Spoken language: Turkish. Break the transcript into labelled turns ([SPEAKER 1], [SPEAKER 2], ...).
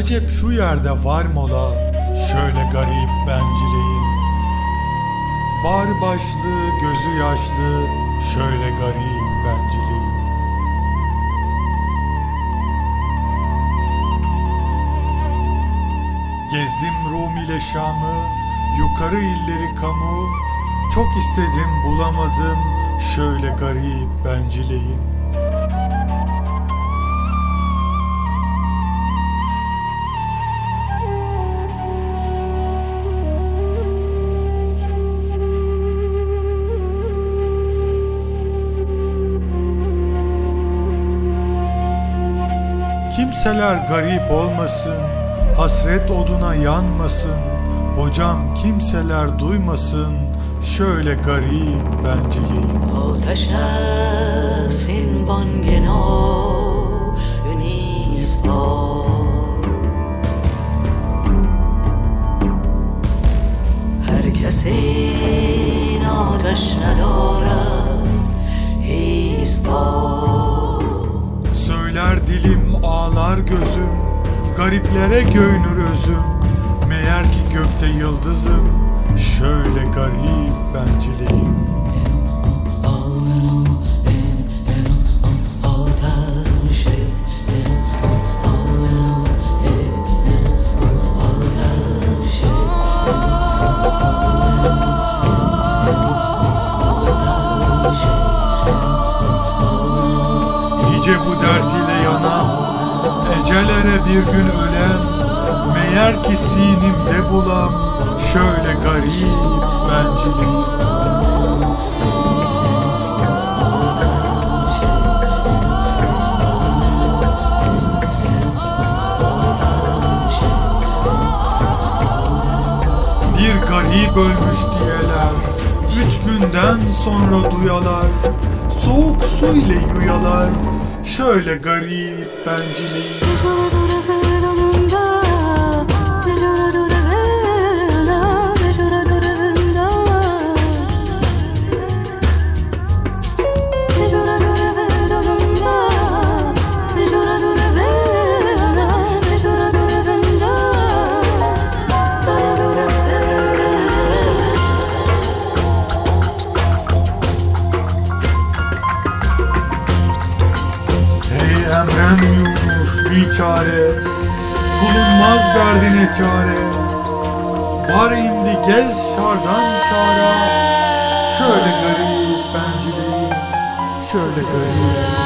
[SPEAKER 1] Acep şu yerde var mola Şöyle garip bencileyin Bağrı başlı gözü yaşlı Şöyle garip bencileyin Gezdim Rum ile Şam'ı Yukarı illeri kamu Çok istedim bulamadım Şöyle garip bencileyin Kimseler garip olmasın, hasret oduna yanmasın. Hocam kimseler duymasın, şöyle garip
[SPEAKER 2] benceyim. Muhteşemsin
[SPEAKER 1] bon geno, ünisto. gözüm Gariplere göynür özüm. Meğer ki gökte yıldızım Şöyle garip
[SPEAKER 2] bencileyim.
[SPEAKER 1] Nice bu dert ile ecelere bir gün ölen, meğer ki sinimde bulam, şöyle garip benciliğim. Bir garip ölmüş diyeler Üç günden sonra duyalar Soğuk su ile yuyalar Şöyle garip benciliği Yunus bir çare. Bulunmaz derdine çare. Var indi gez şardan şara. Şöyle garip benciliği Şöyle garip